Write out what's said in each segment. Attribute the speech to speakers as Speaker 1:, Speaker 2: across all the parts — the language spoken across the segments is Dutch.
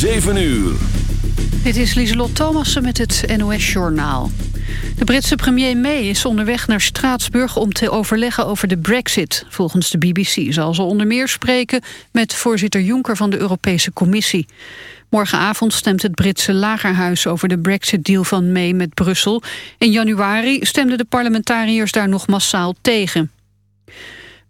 Speaker 1: 7 uur.
Speaker 2: Dit is Lieselot Thomassen met het NOS-journaal. De Britse premier May is onderweg naar Straatsburg om te overleggen over de brexit. Volgens de BBC zal ze onder meer spreken met voorzitter Juncker van de Europese Commissie. Morgenavond stemt het Britse lagerhuis over de brexit-deal van May met Brussel. In januari stemden de parlementariërs daar nog massaal tegen.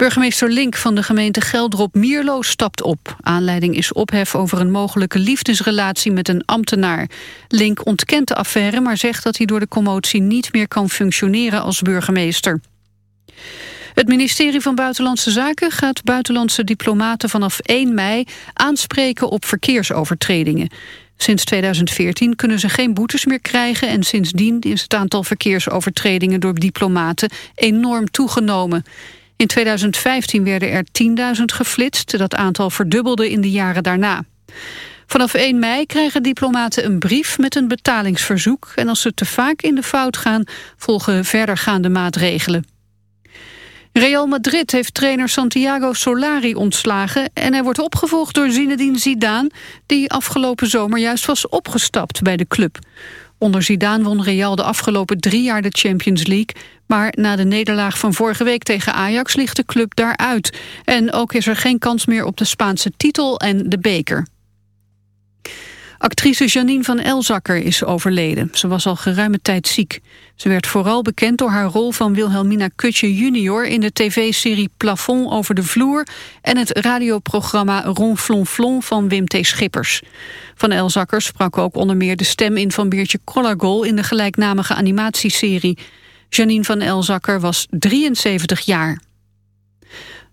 Speaker 2: Burgemeester Link van de gemeente Geldrop-Mierlo stapt op. Aanleiding is ophef over een mogelijke liefdesrelatie met een ambtenaar. Link ontkent de affaire, maar zegt dat hij door de commotie niet meer kan functioneren als burgemeester. Het ministerie van Buitenlandse Zaken gaat buitenlandse diplomaten vanaf 1 mei aanspreken op verkeersovertredingen. Sinds 2014 kunnen ze geen boetes meer krijgen en sindsdien is het aantal verkeersovertredingen door diplomaten enorm toegenomen. In 2015 werden er 10.000 geflitst. Dat aantal verdubbelde in de jaren daarna. Vanaf 1 mei krijgen diplomaten een brief met een betalingsverzoek... en als ze te vaak in de fout gaan, volgen verdergaande maatregelen. Real Madrid heeft trainer Santiago Solari ontslagen... en hij wordt opgevolgd door Zinedine Zidane... die afgelopen zomer juist was opgestapt bij de club. Onder Zidane won Real de afgelopen drie jaar de Champions League... maar na de nederlaag van vorige week tegen Ajax ligt de club daaruit. En ook is er geen kans meer op de Spaanse titel en de beker. Actrice Janine van Elzakker is overleden. Ze was al geruime tijd ziek. Ze werd vooral bekend door haar rol van Wilhelmina Kutje junior... in de tv-serie Plafond over de vloer... en het radioprogramma Ronflonflon van Wim T. Schippers. Van Elzakker sprak ook onder meer de stem in van Beertje Kollargol... in de gelijknamige animatieserie. Janine van Elzakker was 73 jaar.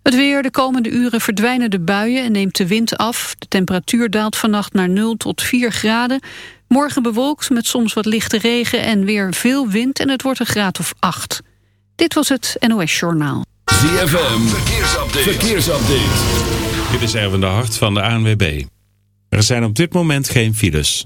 Speaker 2: Het weer, de komende uren verdwijnen de buien en neemt de wind af. De temperatuur daalt vannacht naar 0 tot 4 graden. Morgen bewolkt met soms wat lichte regen en weer veel wind... en het wordt een graad of 8. Dit was het NOS Journaal.
Speaker 1: ZFM, verkeersupdate. verkeersupdate.
Speaker 3: Dit is Erwin de Hart van de ANWB. Er zijn op dit moment geen files.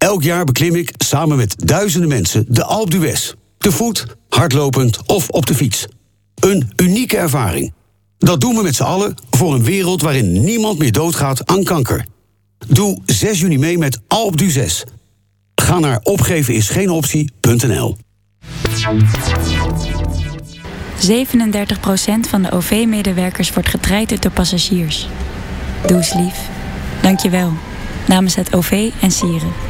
Speaker 4: Elk jaar beklim ik samen met duizenden mensen de Alpe d'Huez. Te voet, hardlopend of op de fiets. Een unieke ervaring. Dat doen we met z'n allen voor een wereld waarin niemand meer doodgaat aan kanker. Doe 6 juni mee met d'Huez. Ga naar opgevenisgeenoptie.nl
Speaker 5: 37% van de OV-medewerkers wordt getraind door passagiers. Doe eens lief. Dank je wel. Namens het OV en Sieren.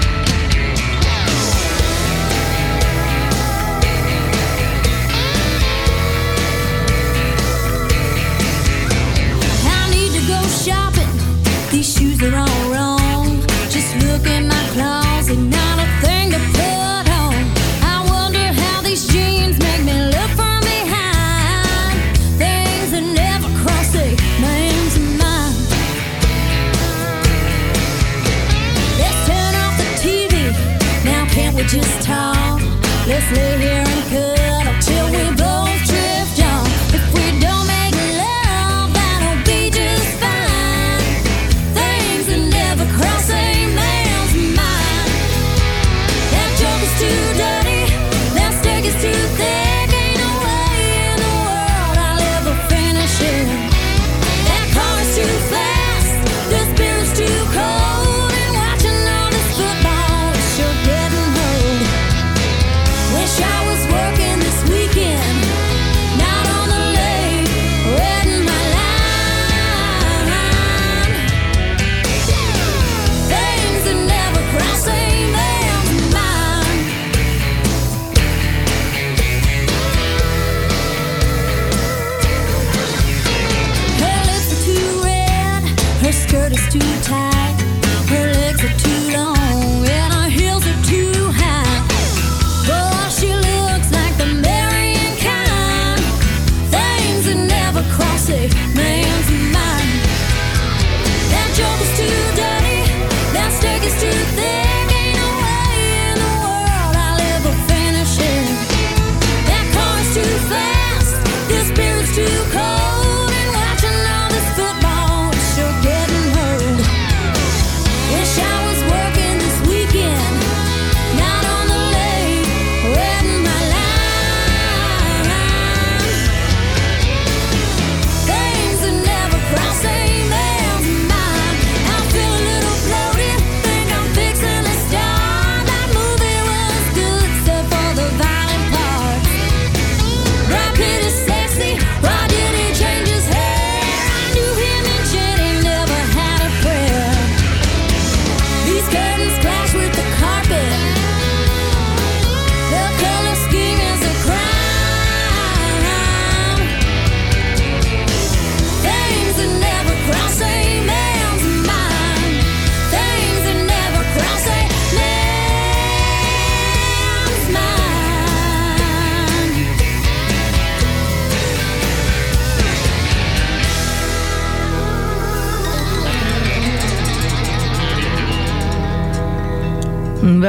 Speaker 6: Maybe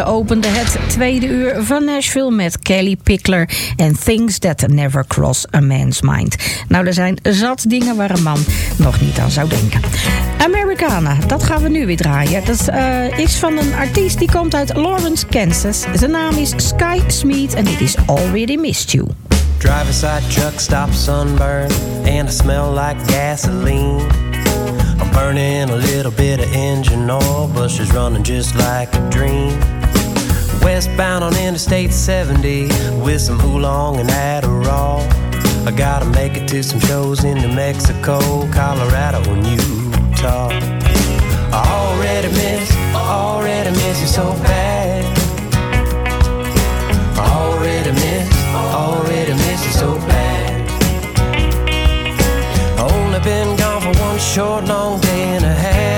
Speaker 7: We openden het tweede uur van Nashville met Kelly Pickler en Things That Never Cross a Man's Mind. Nou, er zijn zat dingen waar een man nog niet aan zou denken. Americana, dat gaan we nu weer draaien. Dat eh, is van een artiest die komt uit Lawrence, Kansas. Zijn naam is Sky Smeet en dit is Already Missed You.
Speaker 8: Driver side truck stop sunburn and I smell like gasoline. I'm burning a little bit of engine oil, bushes running just like a dream. Westbound on Interstate 70 with some oolong and Adderall. I gotta make it to some shows in New Mexico, Colorado, and Utah. I already miss, already miss you so bad. I already miss, already miss you so bad. Only been gone for one short, long day and a half.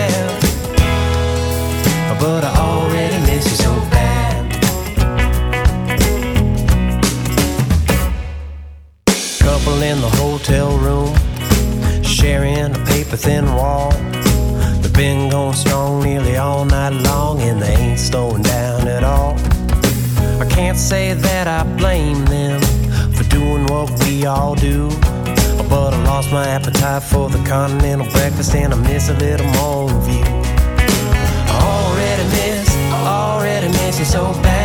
Speaker 8: But I already Couple in the hotel room, sharing a paper thin wall. They've been going strong nearly all night long, and they ain't slowing down at all. I can't say that I blame them for doing what we all do. But I lost my appetite for the continental breakfast and I miss a little more of you. I already miss, already miss you so bad.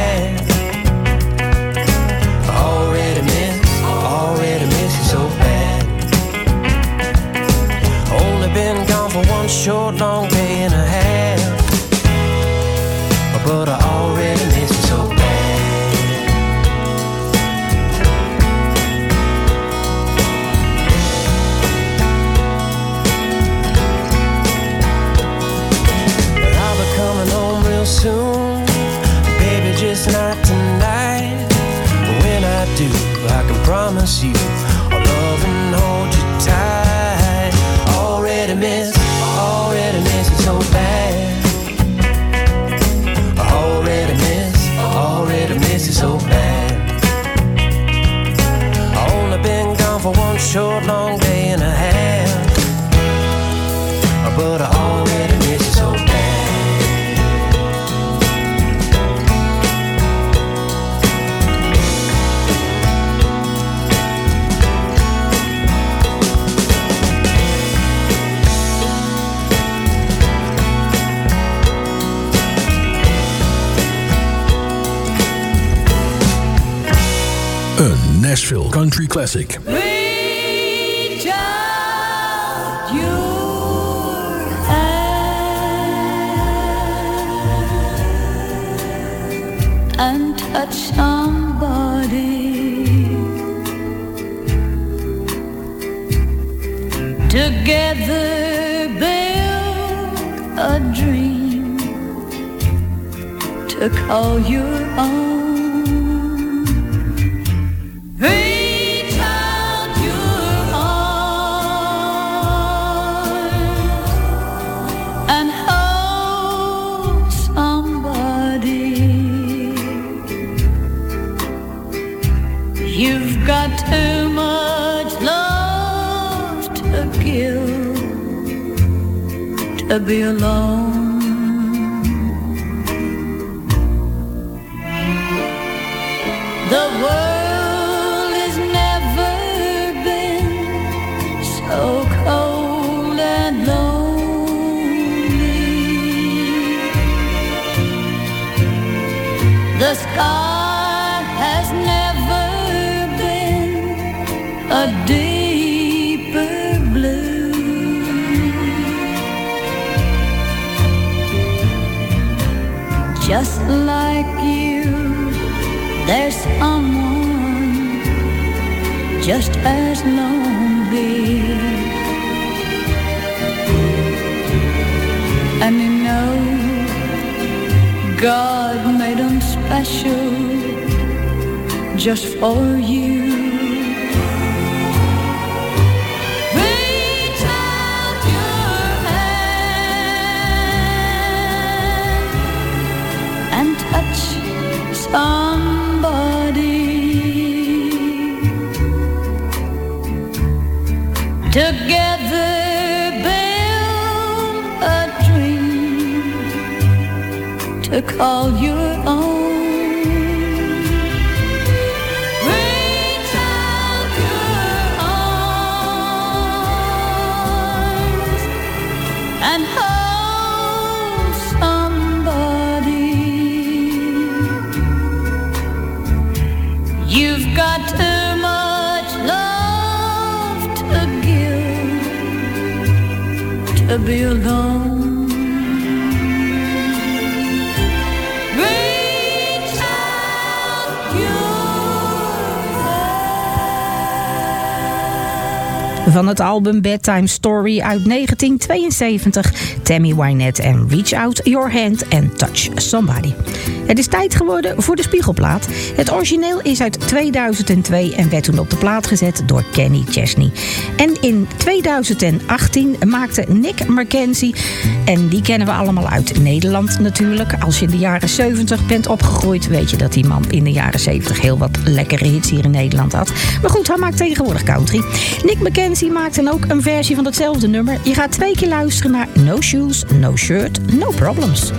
Speaker 8: Short, long day and a half. But I already miss you so bad. But I'll be coming home real soon. Baby, just not tonight. But when I do, I can promise you
Speaker 9: Classic.
Speaker 10: And touch somebody. Together build a dream to call your own. Be alone. The world just for you.
Speaker 7: Van het album Bedtime Story uit 1972, Tammy Wynette en Reach Out Your Hand and Touch Somebody. Het is tijd geworden voor de spiegelplaat. Het origineel is uit 2002 en werd toen op de plaat gezet door Kenny Chesney. En in 2018 maakte Nick Mackenzie, en die kennen we allemaal uit Nederland natuurlijk. Als je in de jaren 70 bent opgegroeid, weet je dat die man in de jaren 70 heel wat lekkere hits hier in Nederland had. Maar goed, hij maakt tegenwoordig country. Nick Mackenzie maakt dan ook een versie van hetzelfde nummer. Je gaat twee keer luisteren naar No Shoes, No Shirt, No Problems.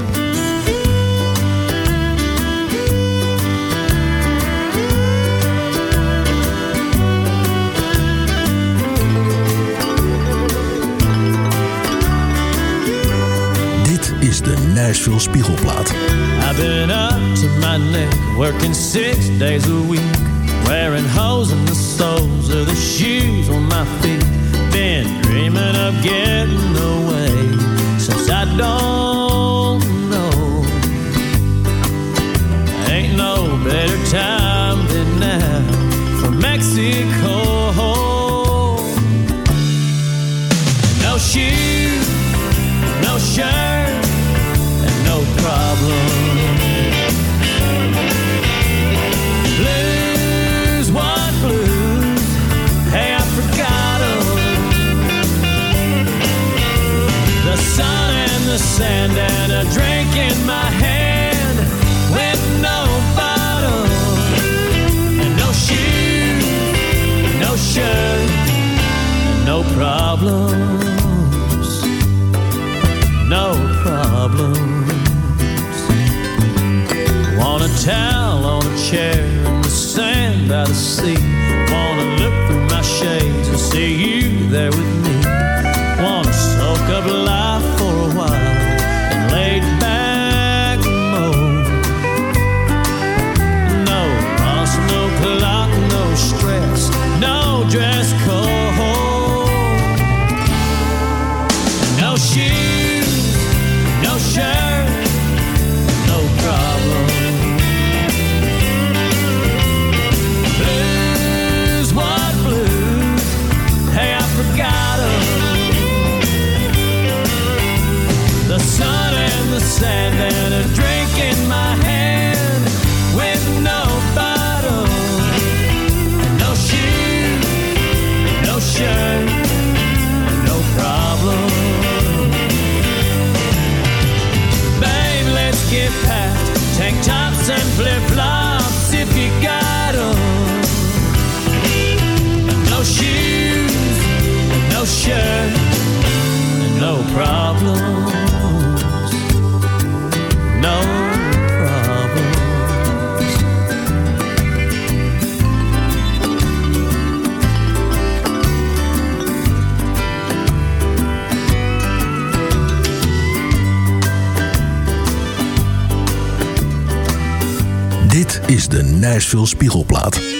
Speaker 9: Dit is de Nashville Spiegelplaat.
Speaker 11: I've been up to my neck, working six days a week, wearing holes in the soles of the shoes on my feet. Been dreaming of getting away since I don't know. Ain't no better time than now for Mexico. No shoes, no shirt, the sand and a drink in my hand with no bottle and no shoes, no shirt, and no problems, no problems. Want a towel on a chair in the sand by the sea.
Speaker 9: Nashville Spiegelplaat.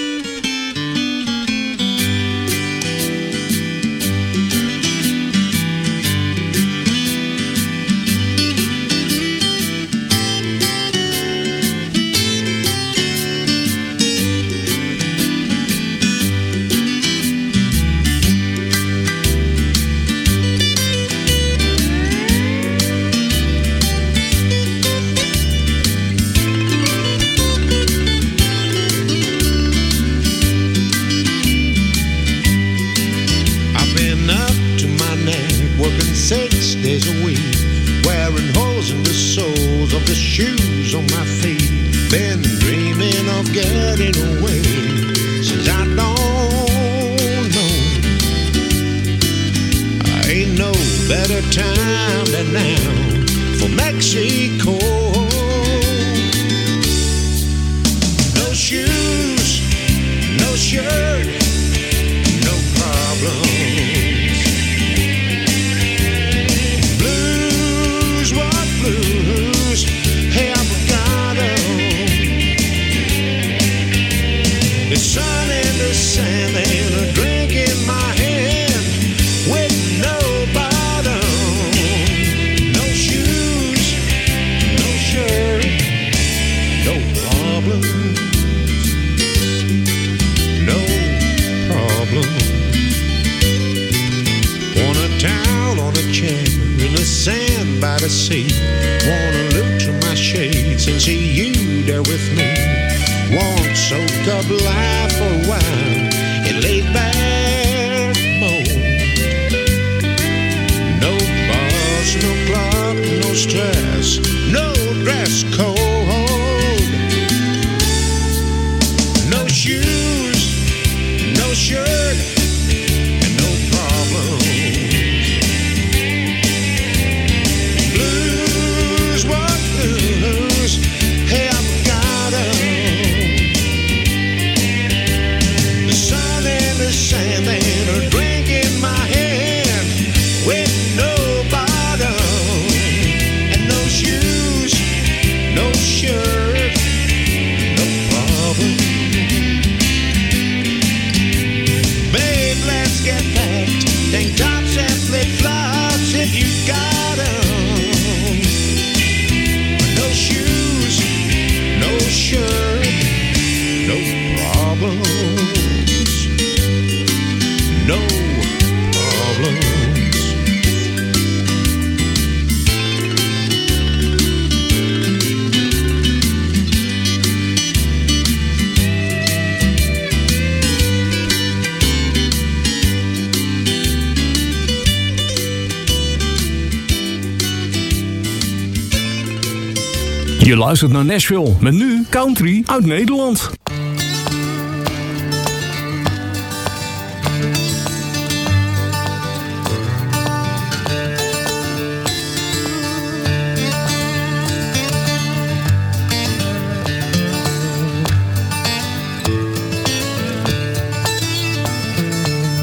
Speaker 12: luistert naar Nashville. Met nu country uit Nederland.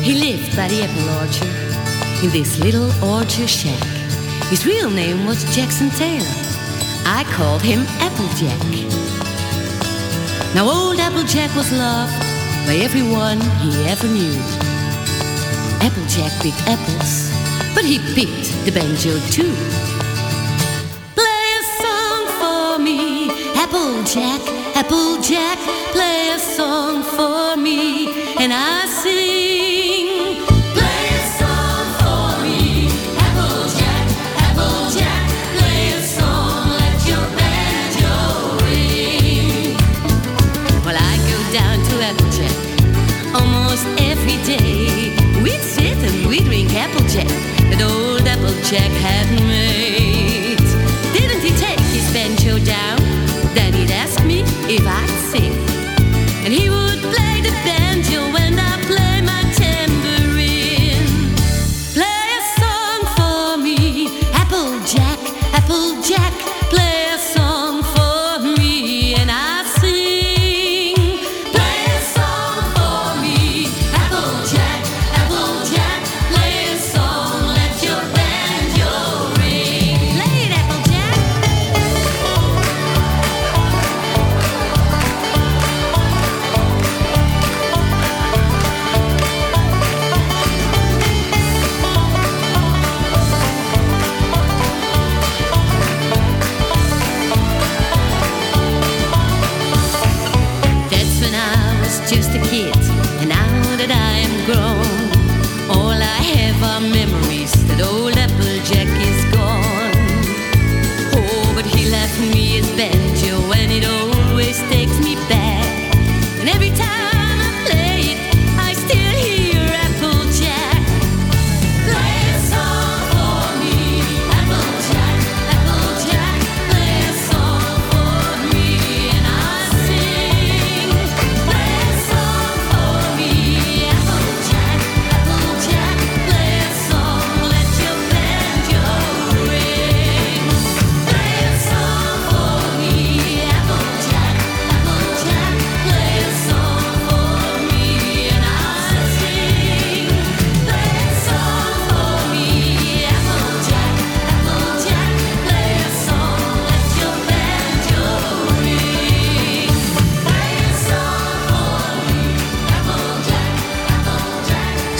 Speaker 13: He lived by the apple orchard in this little orchard shack. His real name was Jackson Taylor. I called him Applejack. Now old Applejack was loved by everyone he ever knew. Applejack picked apples, but he picked the banjo too. Play a song for me, Applejack, Applejack, play a song for me, and I sing.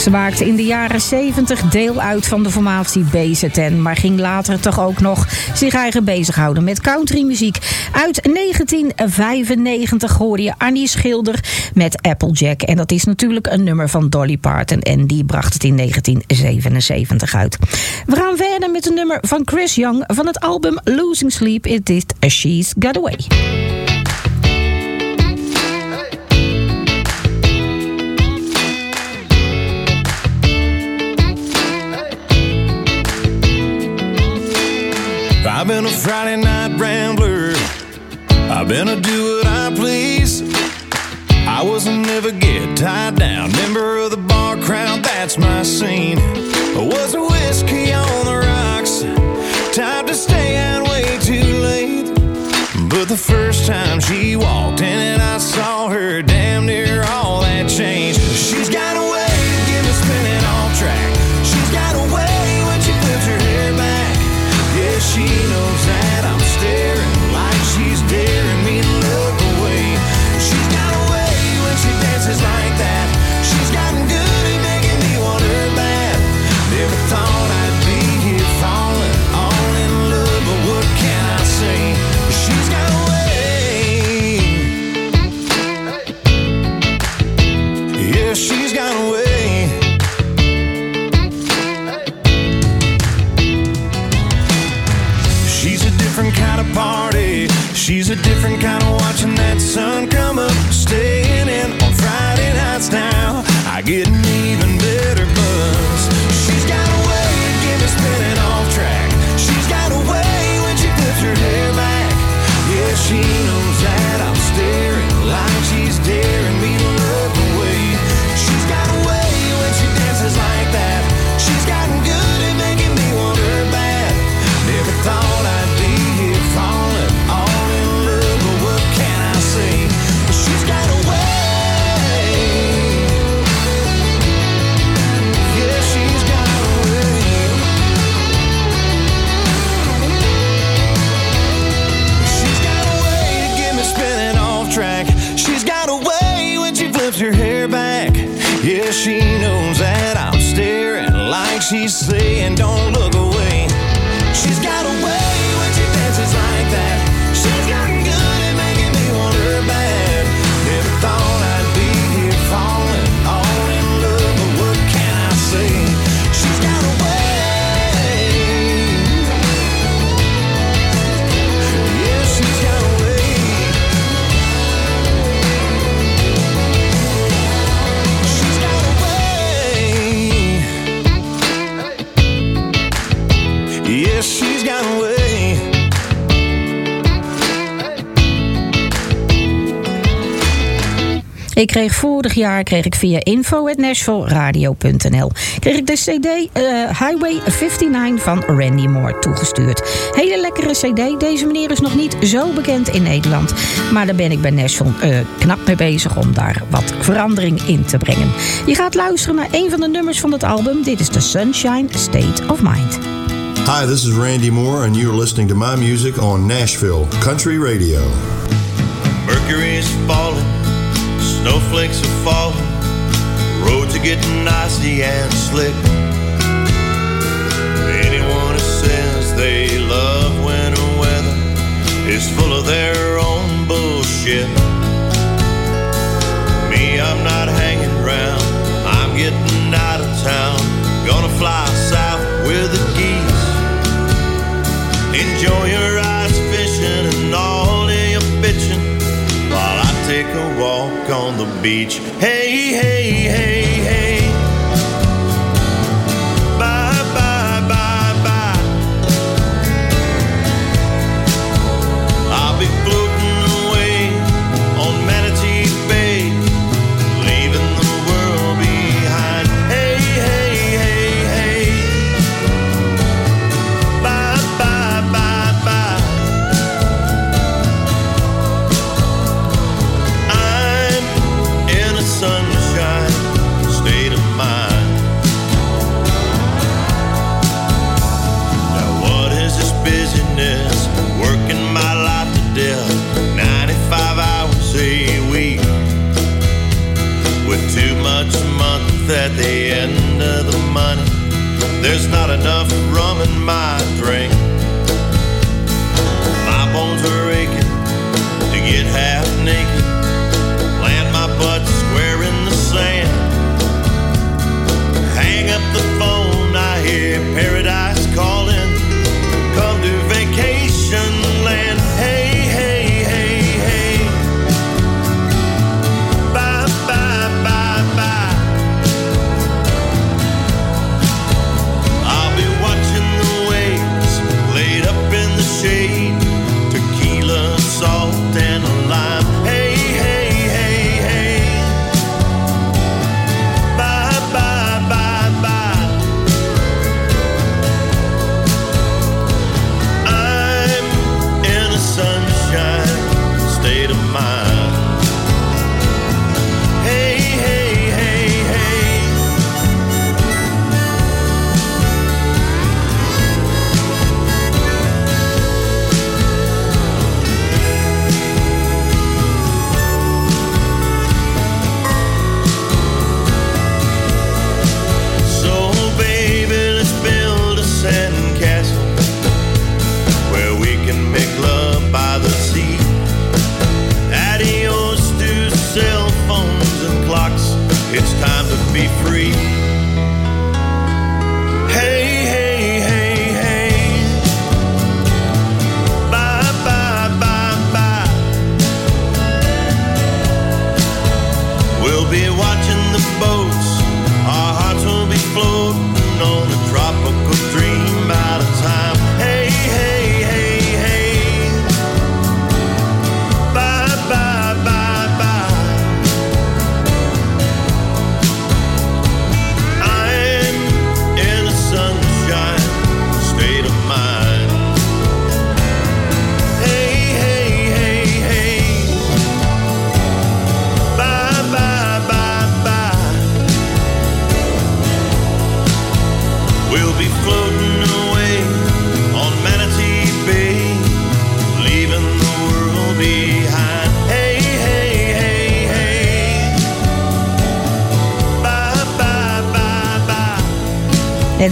Speaker 7: Ze maakte in de jaren 70 deel uit van de formatie BZN, maar ging later toch ook nog zich eigen bezighouden met countrymuziek. Uit 1995 hoorde je Annie Schilder met Applejack. En dat is natuurlijk een nummer van Dolly Parton en die bracht het in 1977 uit. We gaan verder met een nummer van Chris Young van het album Losing Sleep. It is She's Got Away.
Speaker 14: I've been a Friday night rambler. I've been a do what I please. I was a never get tied down member of the bar crowd. That's my scene. I was a whiskey on the rocks. Time to stay out way too late. But the first time she walked in and I saw her, damn near all that changed. She's got different kind of party. She's a different kind of watching that sun come up. Staying in on Friday nights now. I get an even better buzz. She's got a way to get me spinning off track. She's got a way when she flips her hair back. Yeah, she knows that I'm staring like she's daring she's saying, Don't
Speaker 7: Ik kreeg vorig jaar kreeg ik via info.nashvilleradio.nl kreeg ik de CD eh, Highway 59 van Randy Moore toegestuurd. Hele lekkere CD. Deze meneer is nog niet zo bekend in Nederland, maar daar ben ik bij Nashville eh, knap mee bezig om daar wat verandering in te brengen. Je gaat luisteren naar een van de nummers van het album. Dit is de Sunshine State of Mind.
Speaker 15: Hi, this is Randy Moore, and you're listening to my music on Nashville Country Radio.
Speaker 16: Mercury's falling, snowflakes are falling, roads are getting icy and slick. Anyone who says they love winter weather is full of their own bullshit. Me, I'm not hanging around, I'm getting out of town, gonna fly beach. Hey, hey, hey.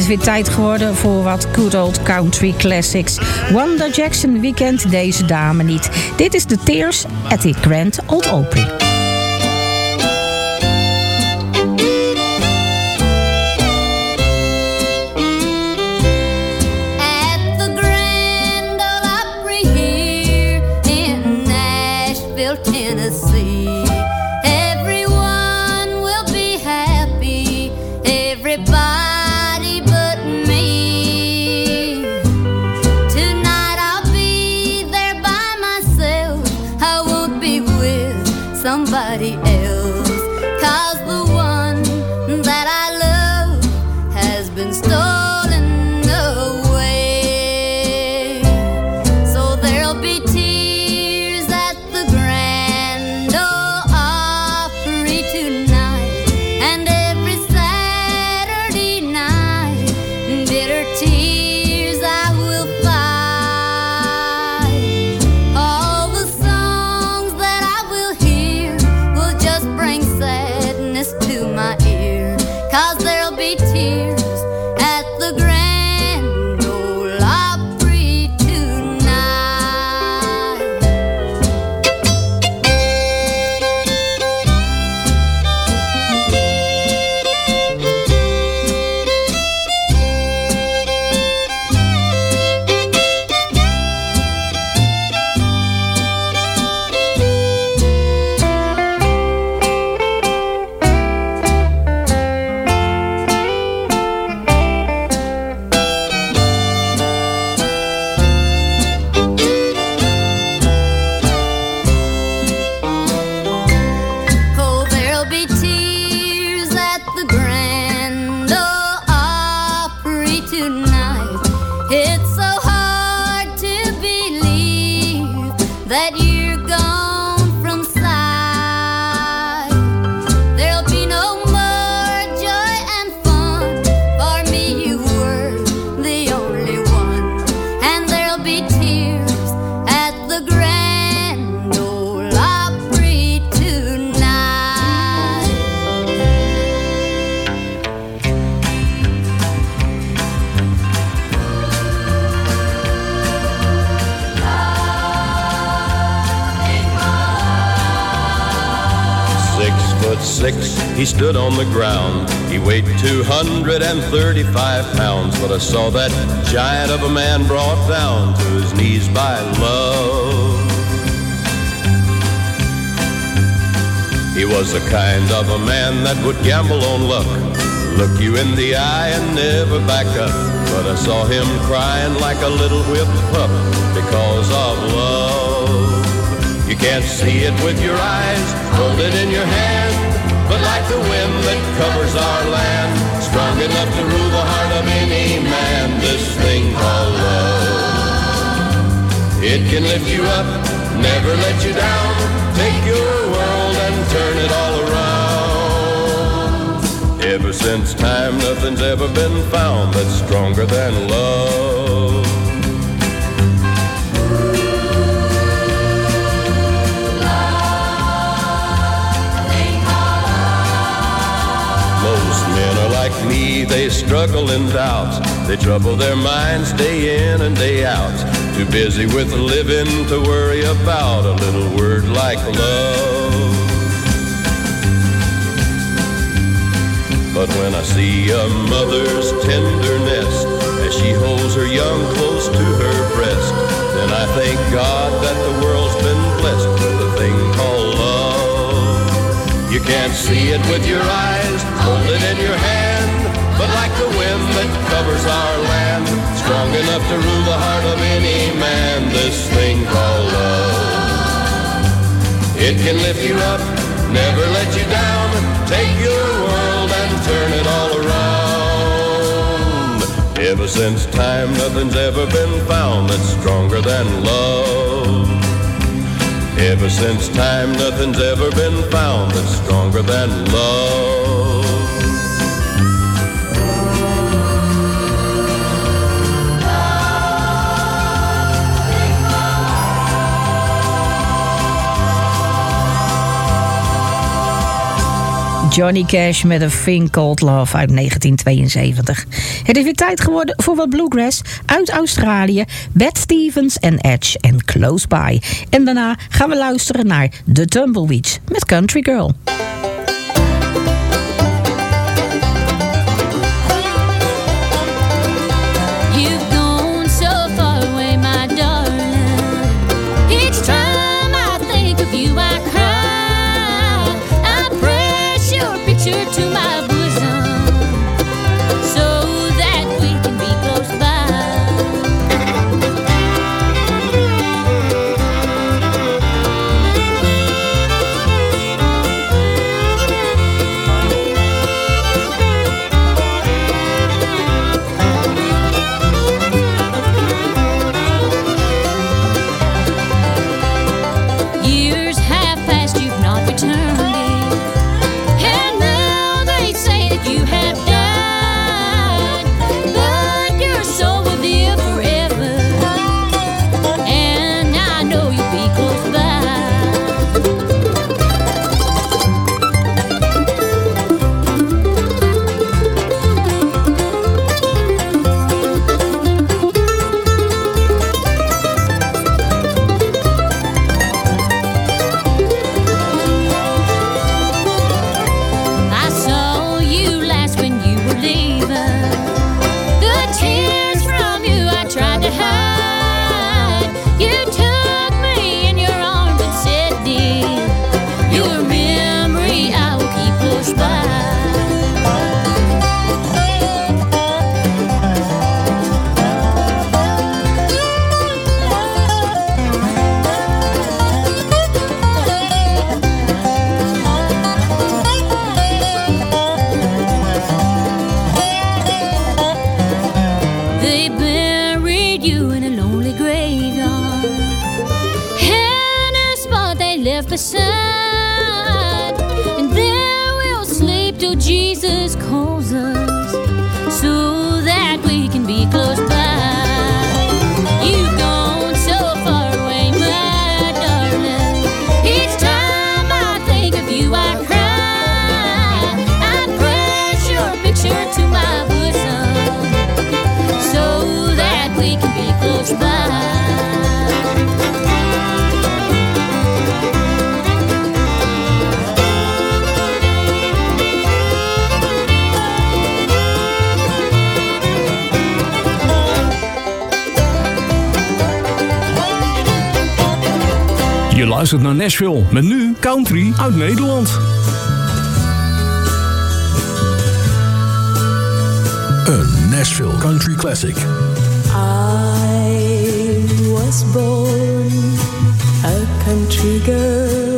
Speaker 17: is weer tijd geworden voor wat good old country classics. Wanda Jackson Weekend, deze dame niet. Dit is de Tears at the Grand Old Opry.
Speaker 18: Ever since time, nothing's ever been found that's stronger than love. Most men are like me, they struggle in doubt. They trouble their minds day in and day out. Too busy with living to worry about a little word like love. But when I see a mother's tenderness as she holds her young close to her breast, then I thank God that the world's been blessed with a thing called love. You can't see it with your eyes, hold it in your hand, but like the wind that covers our land, strong enough to rule the heart of any man, this thing called love. It can lift you up, never let you down, Ever since time, nothing's ever been found that's stronger than love. Ever since time, nothing's ever been found that's stronger than love.
Speaker 10: Johnny Cash met een Thing Called Love uit 1972. Het is weer tijd geworden voor wat bluegrass uit Australië. Beth Stevens en Edge en Close By. En daarna gaan we luisteren naar The Tumbleweeds met Country Girl.
Speaker 19: Jesus calls us,
Speaker 12: luistert naar Nashville. Met nu country uit Nederland.
Speaker 9: Een Nashville Country Classic.
Speaker 6: I was born a country girl.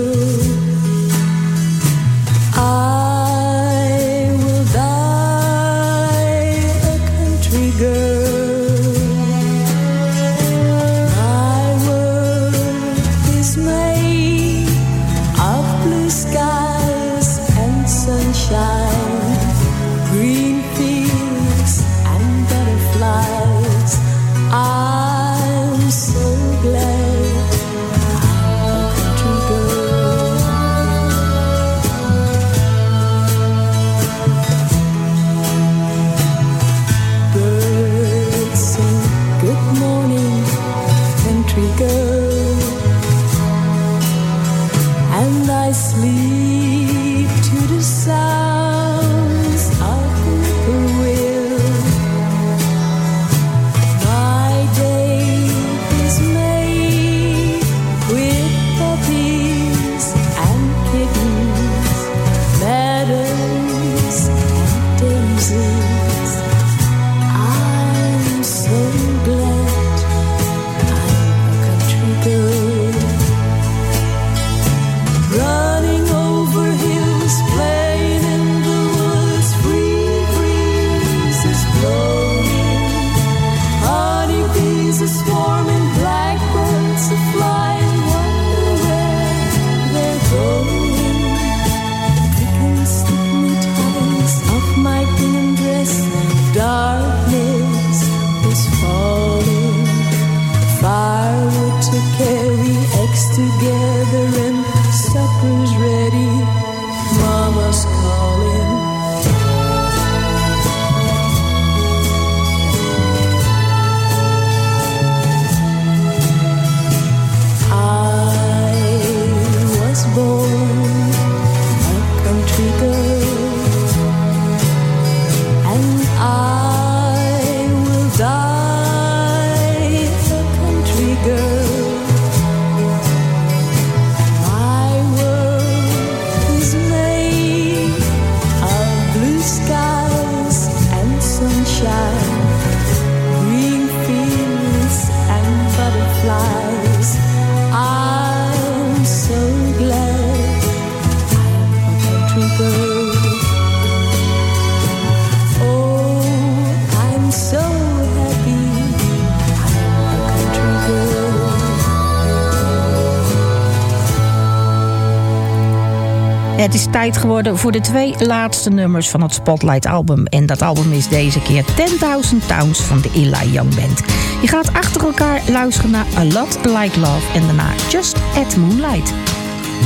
Speaker 7: Het is tijd geworden voor de twee laatste nummers van het Spotlight album. En dat album is deze keer 10.000 Towns van de Eli Young Band. Je gaat achter elkaar luisteren naar A Lot Like Love en daarna Just at Moonlight.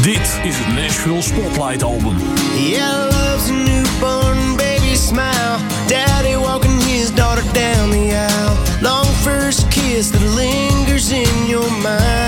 Speaker 12: Dit is het Nashville Spotlight album.
Speaker 8: Yeah, love's a newborn baby smile. Daddy walking his daughter down the aisle. Long first kiss that lingers in your mind.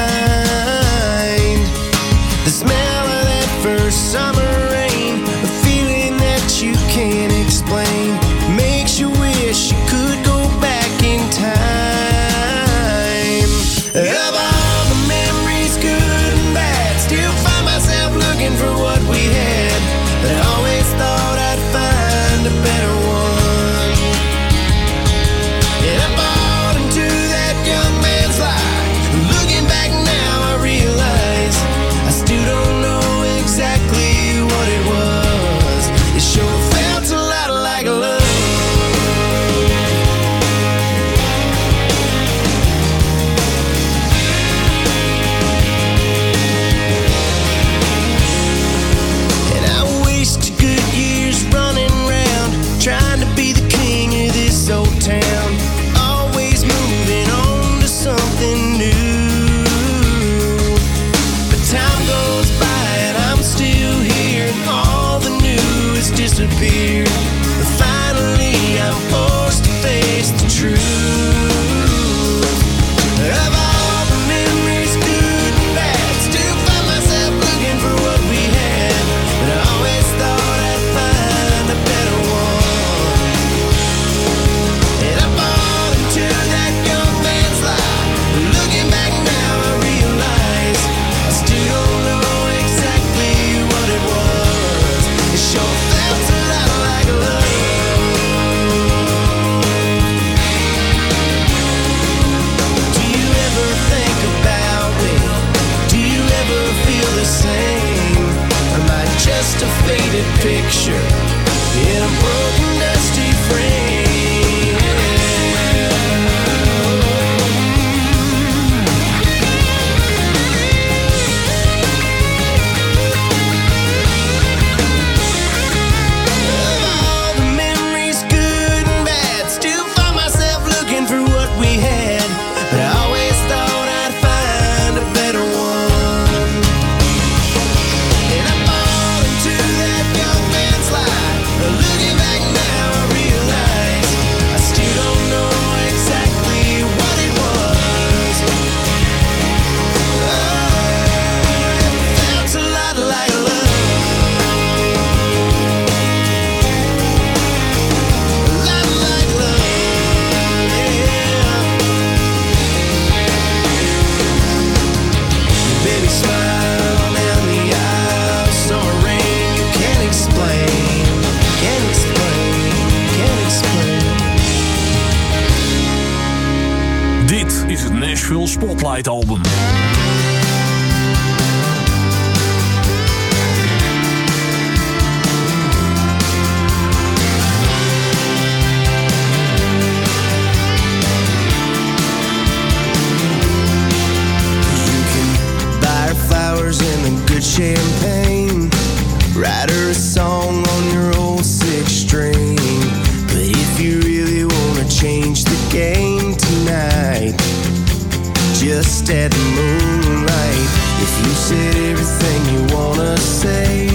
Speaker 8: Just at moonlight. If you said everything you wanna say,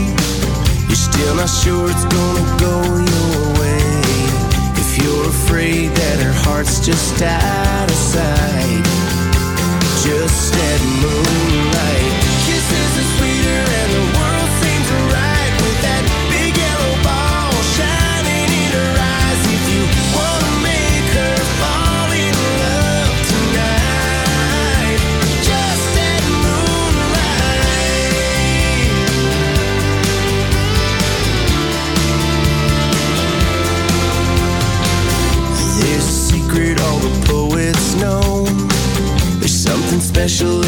Speaker 8: you're still not sure it's gonna go your way. If you're afraid that her heart's just out of sight just at moonlight. Special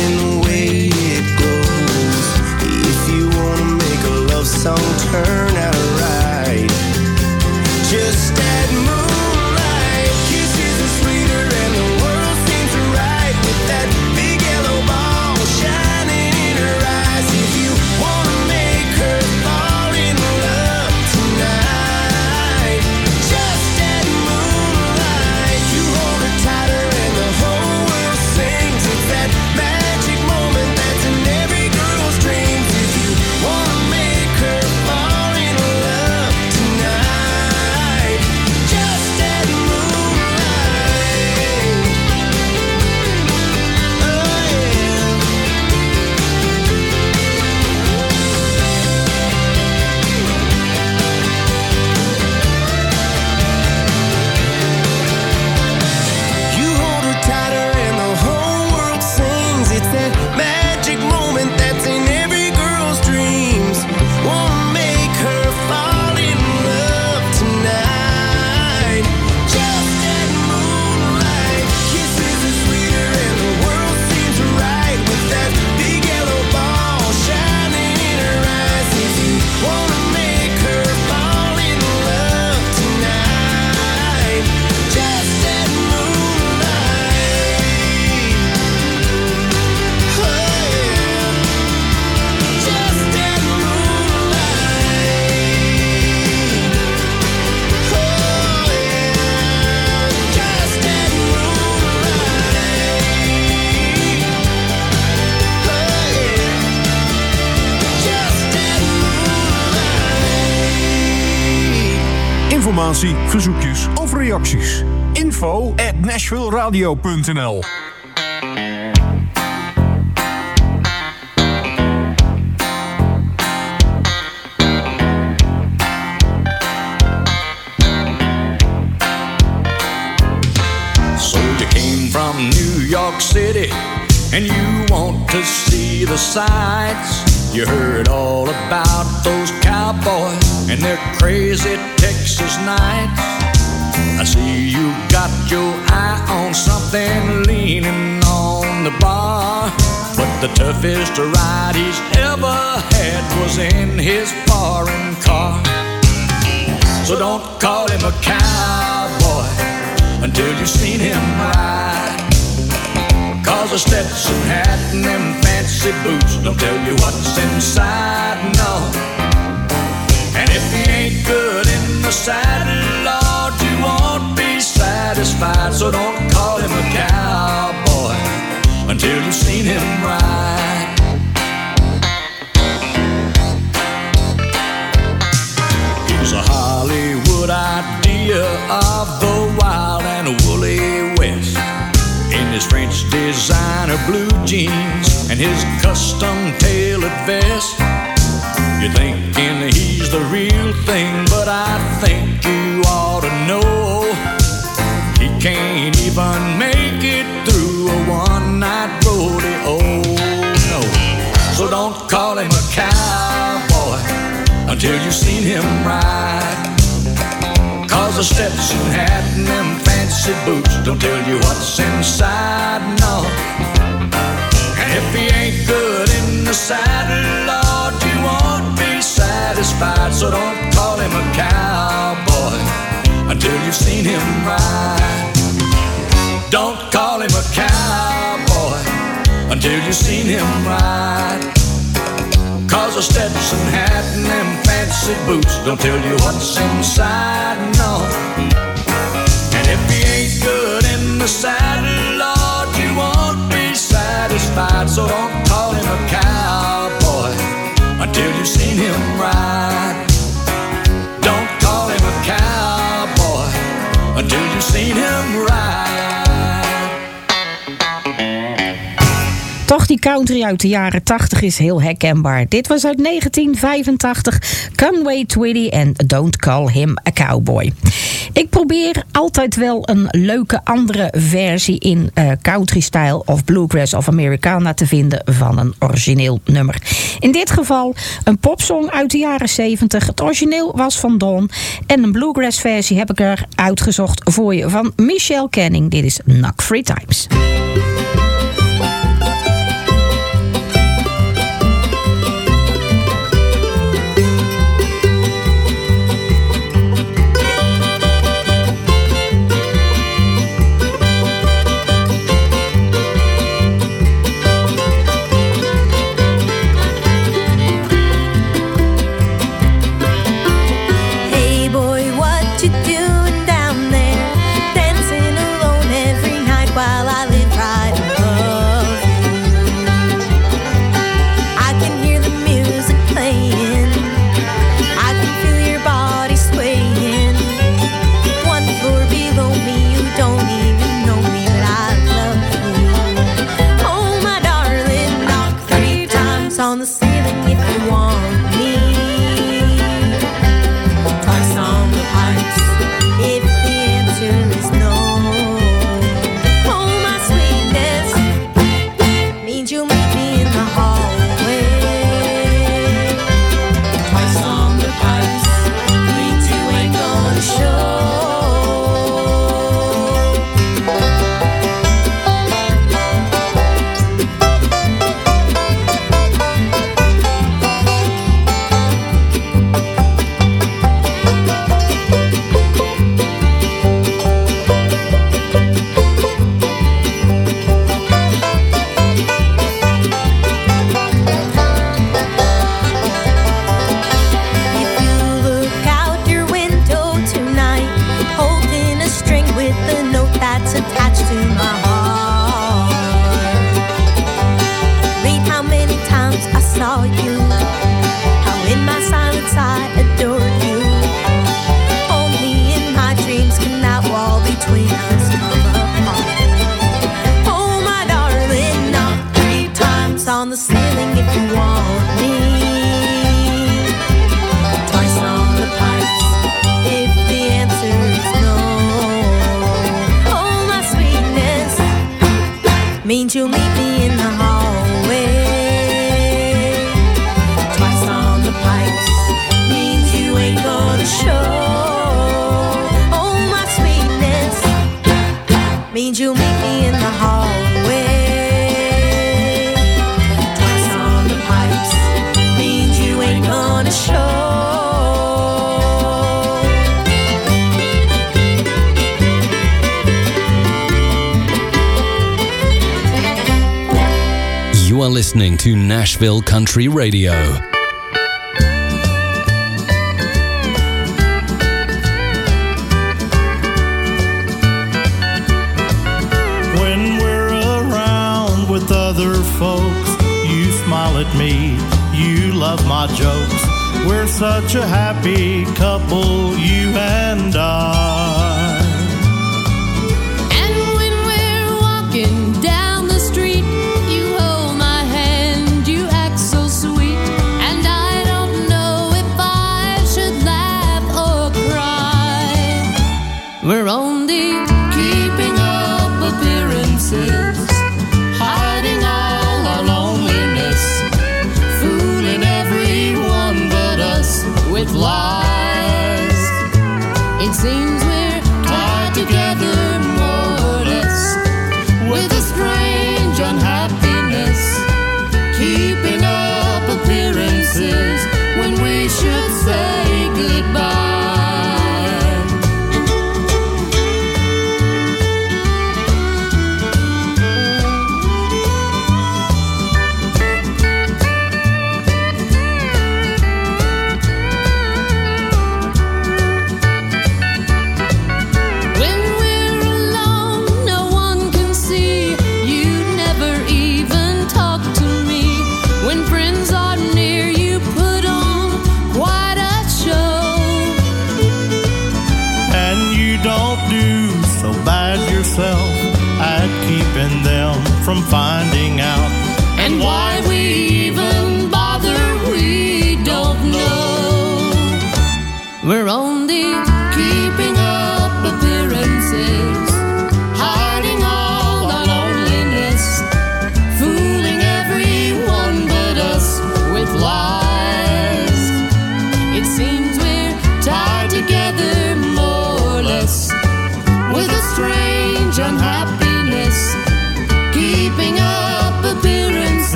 Speaker 12: Informatie, verzoekjes of reacties. Info at nashvilleradio.nl
Speaker 20: New York City and you want to see the sights. You heard all about those cowboys and their crazy Texas nights. I see you got your eye on something leaning on the bar. But the toughest ride he's ever had was in his foreign car. So don't call him a cowboy until you've seen him ride. Cause a Stetson hat and them fancy boots don't tell you what's inside, no. Saddle, Lord, you won't be satisfied. So don't call him a cowboy until you've seen him ride. He's a Hollywood idea of the wild and woolly West. In his French designer blue jeans and his custom tailored vest. You're thinking the real thing, but I think you ought to know he can't even make it through a one night rodeo. No, so don't call him a cowboy until you've seen him ride. Cause a Stetson hat and them fancy boots don't tell you what's inside, no. if he ain't good in the saddle, So don't call him a cowboy until you've seen him ride. Don't call him a cowboy until you've seen him ride. Cause a Stetson hat and them fancy boots don't tell you what's inside, no. And if he ain't good in the saddle, Lord, you won't be satisfied. So don't call him a cowboy until you've seen him ride. Don't call him a cowboy until you've seen him ride.
Speaker 21: Toch die country uit de jaren 80 is heel herkenbaar. Dit was uit 1985, Conway Twitty en Don't Call Him a Cowboy. Ik probeer altijd wel een leuke andere versie in eh, country-style of bluegrass of Americana te vinden van een origineel nummer. In dit geval een popsong uit de jaren 70. Het origineel was van Dawn en een bluegrass versie heb ik er uitgezocht voor je van Michelle Canning. Dit is Knock Free Times.
Speaker 22: Listening to Nashville Country Radio.
Speaker 10: When we're around with other folks, you smile at me, you love my jokes. We're such a happy couple, you and I.
Speaker 23: It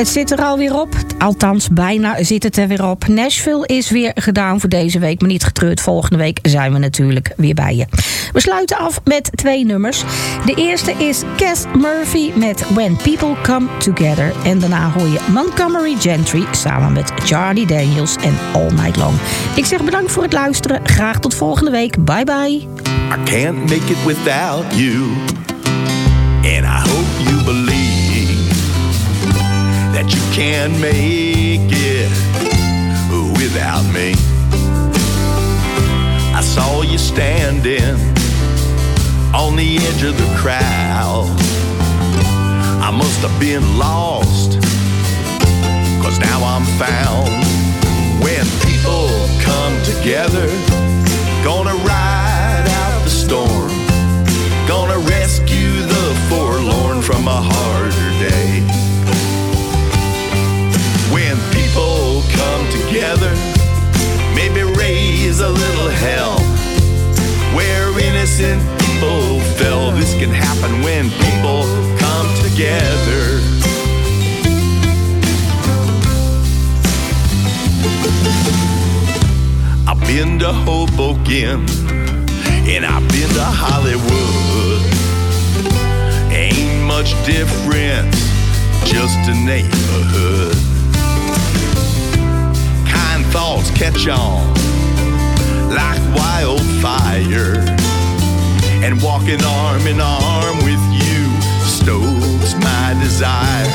Speaker 7: Het zit er alweer op. Althans, bijna zit het er weer op. Nashville is weer gedaan voor deze week. Maar niet getreurd, volgende week zijn we natuurlijk weer bij je. We sluiten af met twee nummers. De eerste is Cass Murphy met When People Come Together. En daarna hoor je Montgomery Gentry samen met Charlie Daniels en All Night Long. Ik zeg bedankt voor het luisteren. Graag tot volgende week. Bye bye.
Speaker 16: I can't make it without you. And I hope believe that you can make it without me. I saw you standing on the edge of the crowd. I must have been lost, cause now I'm found. When people come together, gonna ride out the storm, gonna rescue the forlorn from a harder day. Together, maybe raise a little hell where innocent people fell. This can happen when people come together. I've been to Hoboken and I've been to Hollywood. Ain't much difference, just a neighborhood. Thoughts catch on like wildfire. And walking arm in arm with you stokes my desire.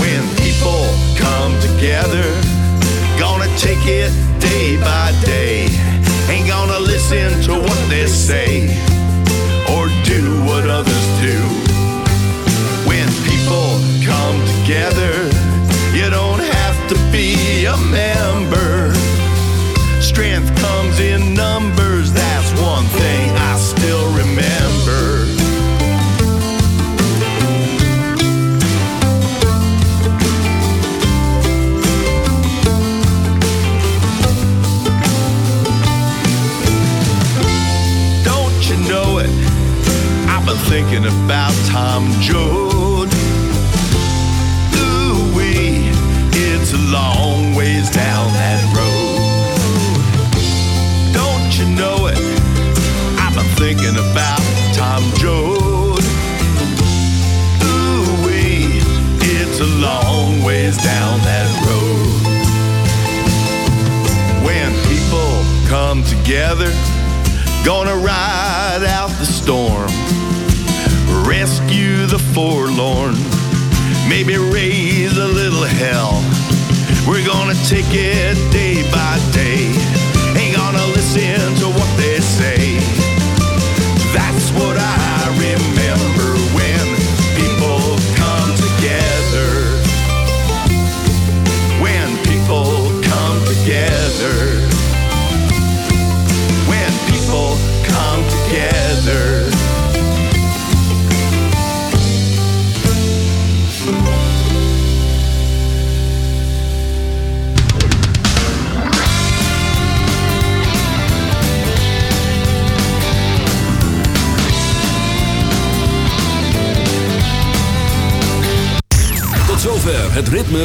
Speaker 16: When people come together, gonna take it day by day. Ain't gonna listen to what they say or do what others do. When people come together, to be a member.